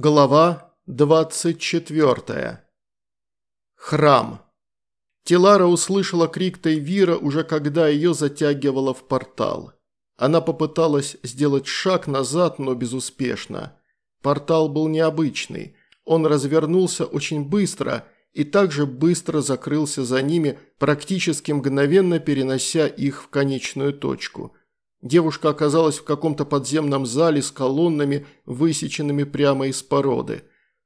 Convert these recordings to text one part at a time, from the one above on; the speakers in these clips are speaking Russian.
Глава 24. Храм. Телара услышала крик Тайвира уже когда ее затягивало в портал. Она попыталась сделать шаг назад, но безуспешно. Портал был необычный. Он развернулся очень быстро и также быстро закрылся за ними, практически мгновенно перенося их в конечную точку – Девушка оказалась в каком-то подземном зале с колоннами, высеченными прямо из породы.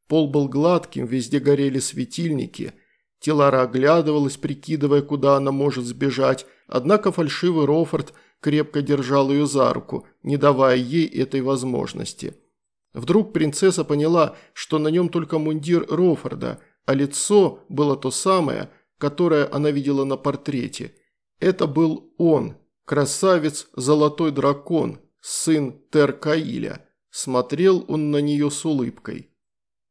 Пол был гладким, везде горели светильники. Телара оглядывалась, прикидывая, куда она может сбежать, однако фальшивый Рофорд крепко держал ее за руку, не давая ей этой возможности. Вдруг принцесса поняла, что на нем только мундир Рофорда, а лицо было то самое, которое она видела на портрете. Это был он, Красавец Золотой Дракон, сын Теркаиля. Смотрел он на нее с улыбкой.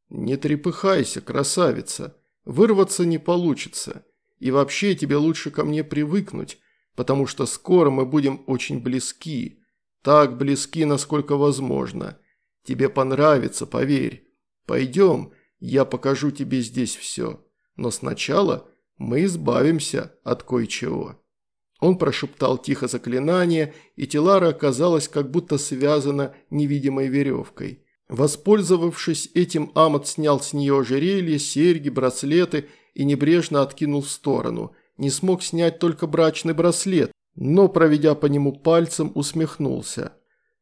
«Не трепыхайся, красавица. Вырваться не получится. И вообще тебе лучше ко мне привыкнуть, потому что скоро мы будем очень близки. Так близки, насколько возможно. Тебе понравится, поверь. Пойдем, я покажу тебе здесь все. Но сначала мы избавимся от кое-чего». Он прошептал тихо заклинание, и Тилара оказалась как будто связана невидимой веревкой. Воспользовавшись этим, Амат снял с нее ожерелье, серьги, браслеты и небрежно откинул в сторону. Не смог снять только брачный браслет, но, проведя по нему пальцем, усмехнулся.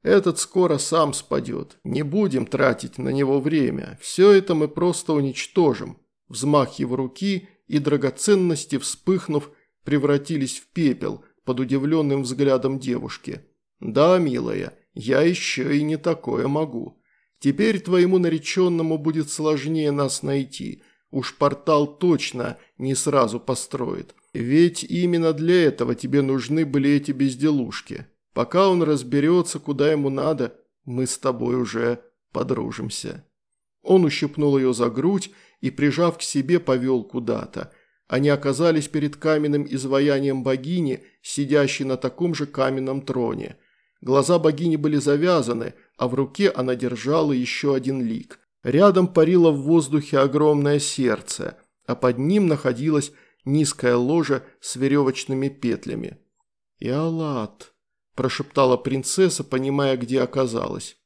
«Этот скоро сам спадет. Не будем тратить на него время. Все это мы просто уничтожим». Взмах его руки, и драгоценности, вспыхнув, превратились в пепел под удивленным взглядом девушки. «Да, милая, я еще и не такое могу. Теперь твоему нареченному будет сложнее нас найти. Уж портал точно не сразу построит. Ведь именно для этого тебе нужны были эти безделушки. Пока он разберется, куда ему надо, мы с тобой уже подружимся». Он ущипнул ее за грудь и, прижав к себе, повел куда-то – они оказались перед каменным изваянием богини, сидящей на таком же каменном троне. Глаза богини были завязаны, а в руке она держала еще один лик. Рядом парило в воздухе огромное сердце, а под ним находилась низкая ложа с веревочными петлями. «Иолат», – прошептала принцесса, понимая, где оказалась.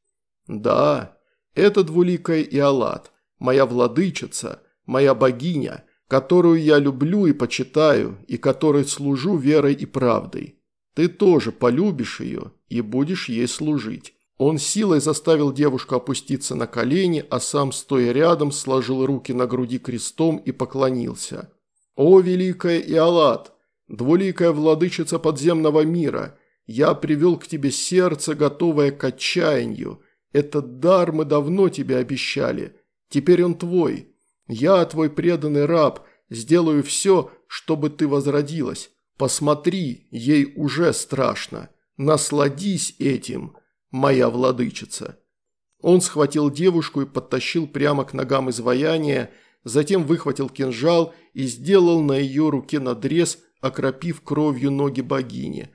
«Да, это двуликая Иолат, моя владычица, моя богиня» которую я люблю и почитаю, и которой служу верой и правдой. Ты тоже полюбишь ее и будешь ей служить». Он силой заставил девушку опуститься на колени, а сам, стоя рядом, сложил руки на груди крестом и поклонился. «О, великая Иолат, двуликая владычица подземного мира, я привел к тебе сердце, готовое к отчаянию. Этот дар мы давно тебе обещали. Теперь он твой. Я, твой преданный раб, сделаю все, чтобы ты возродилась. Посмотри, ей уже страшно. Насладись этим, моя владычица». Он схватил девушку и подтащил прямо к ногам изваяния, затем выхватил кинжал и сделал на ее руке надрез, окропив кровью ноги богини.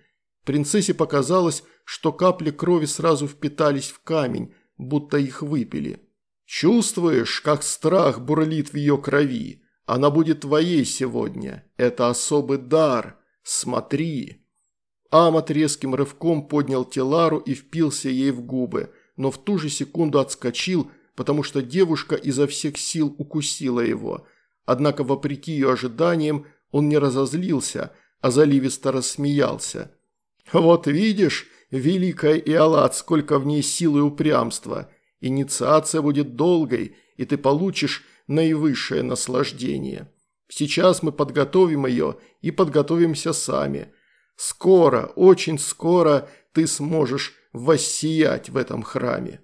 Принцессе показалось, что капли крови сразу впитались в камень, будто их выпили. Чувствуешь, как страх бурлит в ее крови? Она будет твоей сегодня. Это особый дар. Смотри». Амат резким рывком поднял Телару и впился ей в губы, но в ту же секунду отскочил, потому что девушка изо всех сил укусила его. Однако, вопреки ее ожиданиям, он не разозлился, а заливисто рассмеялся. «Вот видишь, великая Иолат, сколько в ней силы и упрямства!» Инициация будет долгой, и ты получишь наивысшее наслаждение. Сейчас мы подготовим ее и подготовимся сами. Скоро, очень скоро ты сможешь воссиять в этом храме».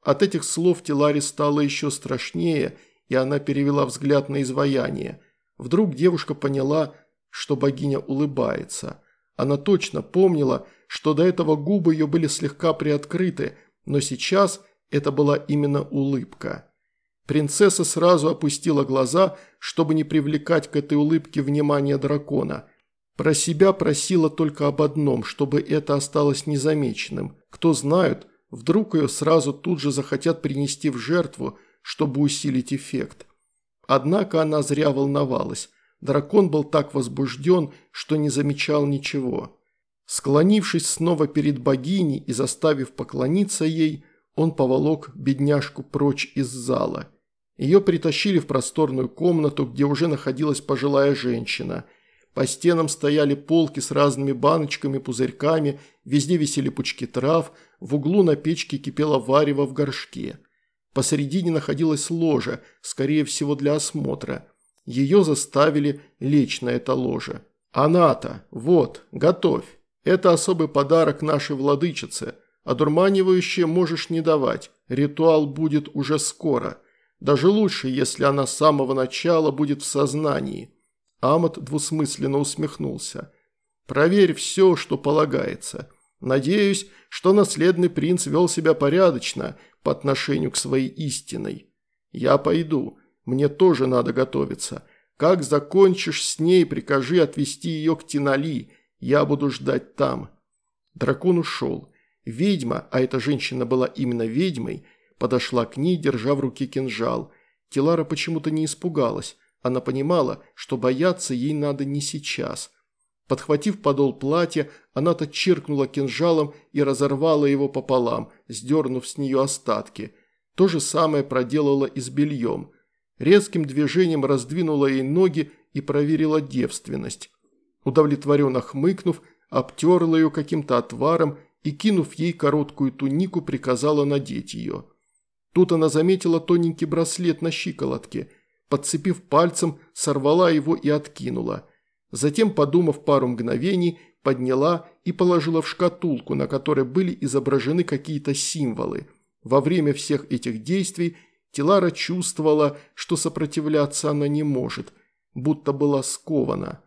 От этих слов Теларе стало еще страшнее, и она перевела взгляд на изваяние. Вдруг девушка поняла, что богиня улыбается. Она точно помнила, что до этого губы ее были слегка приоткрыты, но сейчас – это была именно улыбка. Принцесса сразу опустила глаза, чтобы не привлекать к этой улыбке внимание дракона. Про себя просила только об одном, чтобы это осталось незамеченным. Кто знает, Вдруг ее сразу тут же захотят принести в жертву, чтобы усилить эффект. Однако она зря волновалась. Дракон был так возбужден, что не замечал ничего. Склонившись снова перед богиней и заставив поклониться ей, он поволок бедняжку прочь из зала. Ее притащили в просторную комнату, где уже находилась пожилая женщина. По стенам стояли полки с разными баночками, пузырьками, везде висели пучки трав, в углу на печке кипело варево в горшке. Посередине находилась ложа, скорее всего для осмотра. Ее заставили лечь на это ложе. «Аната, вот, готовь. Это особый подарок нашей владычице. Одурманивающее можешь не давать, ритуал будет уже скоро. Даже лучше, если она с самого начала будет в сознании». Амат двусмысленно усмехнулся. «Проверь все, что полагается. Надеюсь, что наследный принц вел себя порядочно по отношению к своей истиной. Я пойду, мне тоже надо готовиться. Как закончишь с ней, прикажи отвезти ее к Тинали, я буду ждать там». Дракон ушел. Ведьма, а эта женщина была именно ведьмой, подошла к ней, держа в руке кинжал. Тилара почему-то не испугалась. Она понимала, что бояться ей надо не сейчас. Подхватив подол платья, она-то чиркнула кинжалом и разорвала его пополам, сдернув с нее остатки. То же самое проделала и с бельем. Резким движением раздвинула ей ноги и проверила девственность. Удовлетворенно хмыкнув, обтерла ее каким-то отваром и, кинув ей короткую тунику, приказала надеть ее. Тут она заметила тоненький браслет на щиколотке – подцепив пальцем, сорвала его и откинула. Затем, подумав пару мгновений, подняла и положила в шкатулку, на которой были изображены какие-то символы. Во время всех этих действий Тилара чувствовала, что сопротивляться она не может, будто была скована.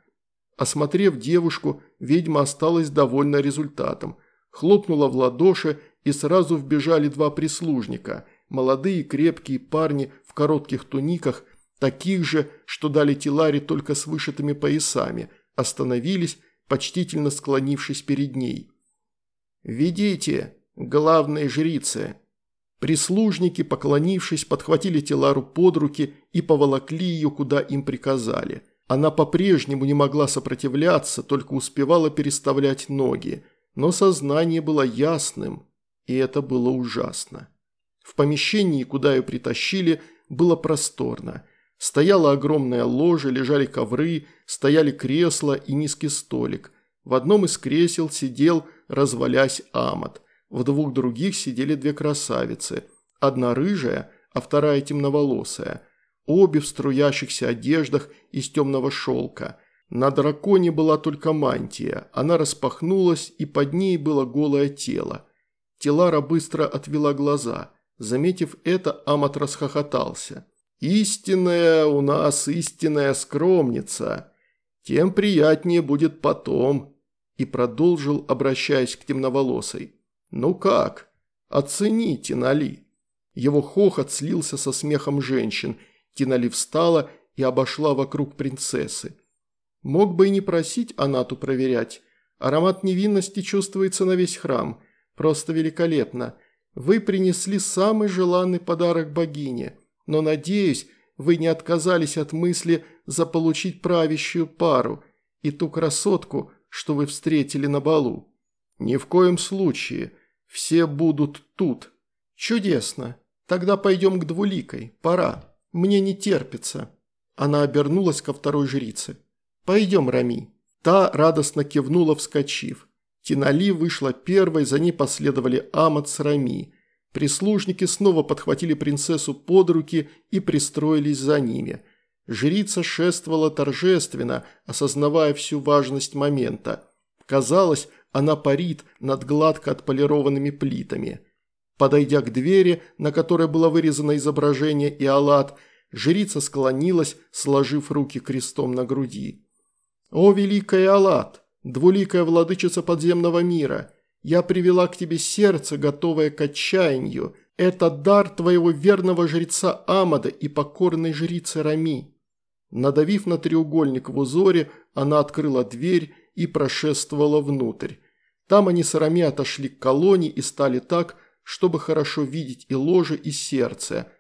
Осмотрев девушку, ведьма осталась довольна результатом. Хлопнула в ладоши, и сразу вбежали два прислужника – молодые крепкие парни в коротких туниках – таких же, что дали Тиларе только с вышитыми поясами, остановились, почтительно склонившись перед ней. «Ведите, главные жрицы!» Прислужники, поклонившись, подхватили Тилару под руки и поволокли ее, куда им приказали. Она по-прежнему не могла сопротивляться, только успевала переставлять ноги, но сознание было ясным, и это было ужасно. В помещении, куда ее притащили, было просторно – Стояла огромная ложа, лежали ковры, стояли кресла и низкий столик. В одном из кресел сидел, развалясь амат. В двух других сидели две красавицы. Одна рыжая, а вторая темноволосая. Обе в струящихся одеждах из темного шелка. На драконе была только мантия. Она распахнулась, и под ней было голое тело. Телара быстро отвела глаза. Заметив это, Амат расхохотался. Истинная у нас истинная скромница. Тем приятнее будет потом. И продолжил, обращаясь к темноволосой. Ну как? Оцените, Нали. Его хохот слился со смехом женщин. Тинали встала и обошла вокруг принцессы. Мог бы и не просить Анату проверять. Аромат невинности чувствуется на весь храм. Просто великолепно. Вы принесли самый желанный подарок богине – но, надеюсь, вы не отказались от мысли заполучить правящую пару и ту красотку, что вы встретили на балу. Ни в коем случае. Все будут тут. Чудесно. Тогда пойдем к двуликой. Пора. Мне не терпится. Она обернулась ко второй жрице. Пойдем, Рами. Та радостно кивнула, вскочив. Тинали вышла первой, за ней последовали Амат с Рами. Прислужники снова подхватили принцессу под руки и пристроились за ними. Жрица шествовала торжественно, осознавая всю важность момента. Казалось, она парит над гладко отполированными плитами. Подойдя к двери, на которой было вырезано изображение Иолат, жрица склонилась, сложив руки крестом на груди. «О, великая Иолат, двуликая владычица подземного мира!» Я привела к тебе сердце, готовое к отчаянию. Это дар твоего верного жреца Амада и покорной жрицы Рами». Надавив на треугольник в узоре, она открыла дверь и прошествовала внутрь. Там они с Рами отошли к колонне и стали так, чтобы хорошо видеть и ложе, и сердце.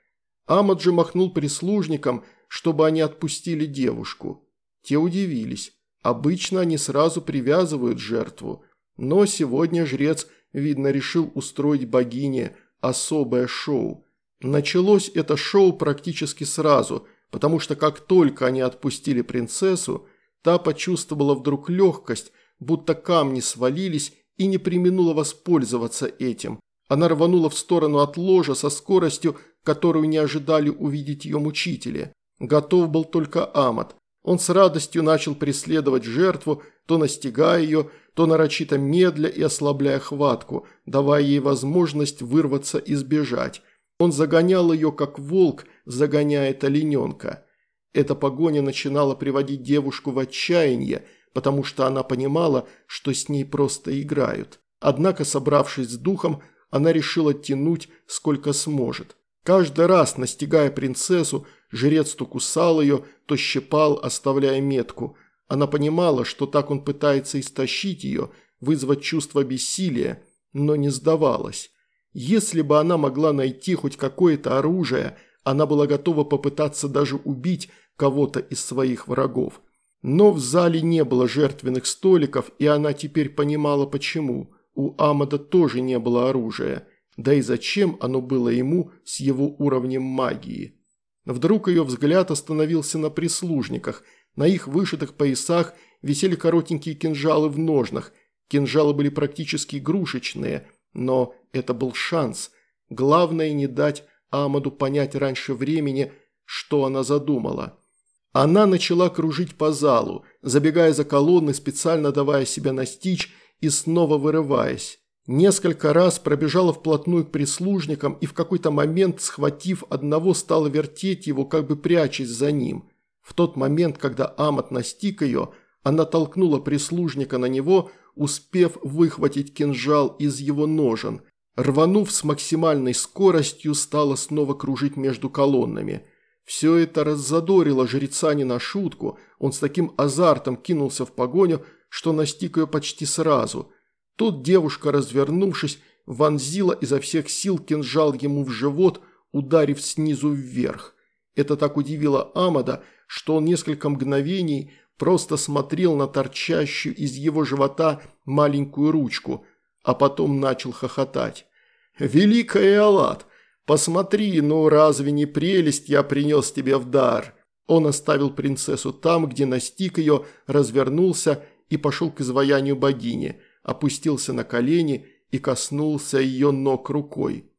Амад же махнул прислужникам, чтобы они отпустили девушку. Те удивились. Обычно они сразу привязывают жертву. Но сегодня жрец, видно, решил устроить богине особое шоу. Началось это шоу практически сразу, потому что как только они отпустили принцессу, та почувствовала вдруг легкость, будто камни свалились и не применула воспользоваться этим. Она рванула в сторону от ложа со скоростью, которую не ожидали увидеть ее мучители. Готов был только Амат. Он с радостью начал преследовать жертву, то настигая ее, то нарочито медля и ослабляя хватку, давая ей возможность вырваться и сбежать. Он загонял ее, как волк загоняет олененка. Эта погоня начинала приводить девушку в отчаяние, потому что она понимала, что с ней просто играют. Однако, собравшись с духом, она решила тянуть сколько сможет. Каждый раз, настигая принцессу, жрец то кусал ее, то щипал, оставляя метку. Она понимала, что так он пытается истощить ее, вызвать чувство бессилия, но не сдавалась. Если бы она могла найти хоть какое-то оружие, она была готова попытаться даже убить кого-то из своих врагов. Но в зале не было жертвенных столиков, и она теперь понимала почему. У Амада тоже не было оружия. Да и зачем оно было ему с его уровнем магии? Вдруг ее взгляд остановился на прислужниках. На их вышитых поясах висели коротенькие кинжалы в ножнах. Кинжалы были практически игрушечные, но это был шанс. Главное не дать Амаду понять раньше времени, что она задумала. Она начала кружить по залу, забегая за колонны, специально давая себя настичь и снова вырываясь. Несколько раз пробежала вплотную к прислужникам и в какой-то момент, схватив одного, стала вертеть его, как бы прячась за ним. В тот момент, когда Амат настиг ее, она толкнула прислужника на него, успев выхватить кинжал из его ножен. Рванув с максимальной скоростью, стала снова кружить между колоннами – все это раззадорило жреца не на шутку, он с таким азартом кинулся в погоню, что настиг ее почти сразу. Тут девушка, развернувшись, вонзила изо всех сил кинжал ему в живот, ударив снизу вверх. Это так удивило Амада, что он несколько мгновений просто смотрел на торчащую из его живота маленькую ручку, а потом начал хохотать. «Великая Аллат! «Посмотри, ну разве не прелесть я принес тебе в дар?» Он оставил принцессу там, где настиг ее, развернулся и пошел к изваянию богини, опустился на колени и коснулся ее ног рукой.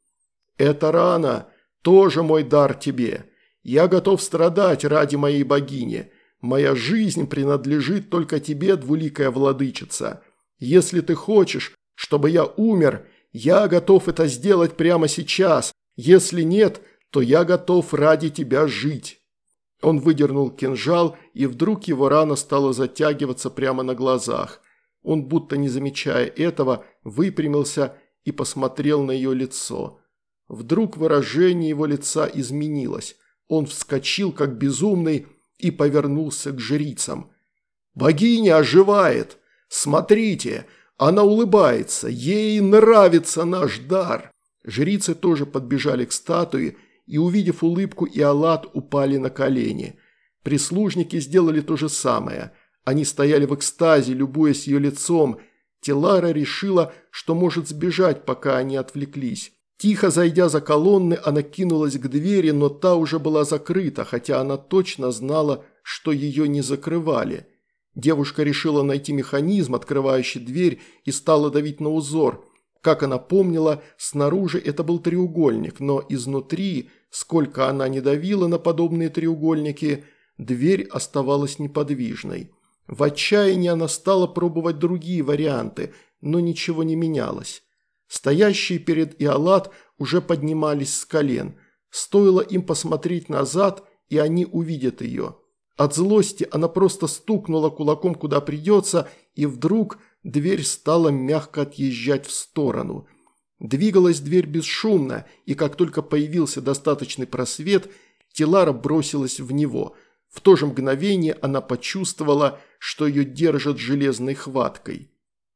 «Это рана, тоже мой дар тебе. Я готов страдать ради моей богини. Моя жизнь принадлежит только тебе, двуликая владычица. Если ты хочешь, чтобы я умер, я готов это сделать прямо сейчас, если нет, то я готов ради тебя жить». Он выдернул кинжал, и вдруг его рана стала затягиваться прямо на глазах. Он, будто не замечая этого, выпрямился и посмотрел на ее лицо. Вдруг выражение его лица изменилось. Он вскочил, как безумный, и повернулся к жрицам. «Богиня оживает! Смотрите, она улыбается, ей нравится наш дар!» Жрицы тоже подбежали к статуе и, увидев улыбку и Аллат, упали на колени. Прислужники сделали то же самое. Они стояли в экстазе, любуясь ее лицом. Телара решила, что может сбежать, пока они отвлеклись. Тихо зайдя за колонны, она кинулась к двери, но та уже была закрыта, хотя она точно знала, что ее не закрывали. Девушка решила найти механизм, открывающий дверь, и стала давить на узор. Как она помнила, снаружи это был треугольник, но изнутри, сколько она не давила на подобные треугольники, дверь оставалась неподвижной. В отчаянии она стала пробовать другие варианты, но ничего не менялось. Стоящие перед Иолат уже поднимались с колен. Стоило им посмотреть назад, и они увидят ее. От злости она просто стукнула кулаком куда придется, и вдруг дверь стала мягко отъезжать в сторону. Двигалась дверь бесшумно, и как только появился достаточный просвет, Тилара бросилась в него. В то же мгновение она почувствовала, что ее держат железной хваткой.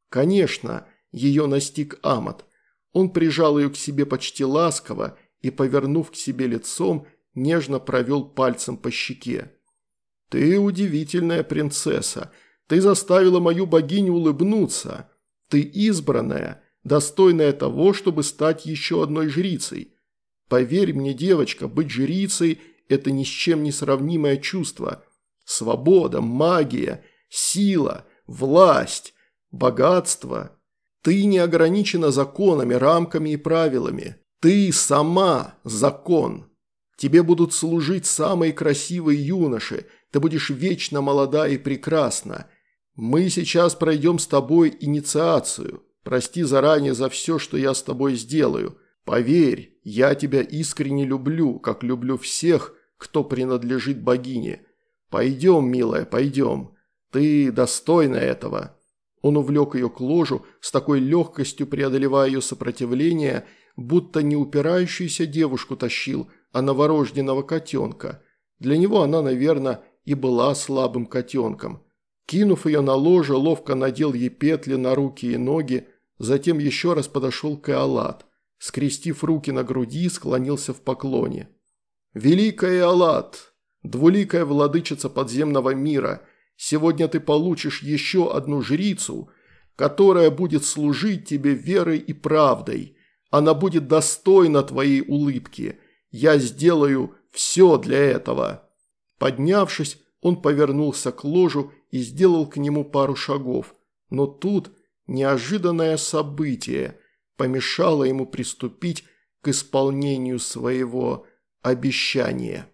Конечно, ее настиг Амат. Он прижал ее к себе почти ласково и, повернув к себе лицом, нежно провел пальцем по щеке. «Ты удивительная принцесса. Ты заставила мою богиню улыбнуться. Ты избранная, достойная того, чтобы стать еще одной жрицей. Поверь мне, девочка, быть жрицей – это ни с чем не сравнимое чувство. Свобода, магия, сила, власть, богатство. Ты не ограничена законами, рамками и правилами. Ты сама закон. Тебе будут служить самые красивые юноши, ты будешь вечно молода и прекрасна. Мы сейчас пройдем с тобой инициацию. Прости заранее за все, что я с тобой сделаю. Поверь, я тебя искренне люблю, как люблю всех, кто принадлежит богине. Пойдем, милая, пойдем. Ты достойна этого». Он увлек ее к ложу, с такой легкостью преодолевая ее сопротивление, будто не упирающуюся девушку тащил, а новорожденного котенка. Для него она, наверное, и была слабым котенком. Кинув ее на ложе, ловко надел ей петли на руки и ноги, затем еще раз подошел к Эолат. Скрестив руки на груди, склонился в поклоне. «Великая Эолат, двуликая владычица подземного мира, сегодня ты получишь еще одну жрицу, которая будет служить тебе верой и правдой. Она будет достойна твоей улыбки. Я сделаю все для этого». Поднявшись, он повернулся к ложу и сделал к нему пару шагов. Но тут неожиданное событие помешало ему приступить к исполнению своего обещания.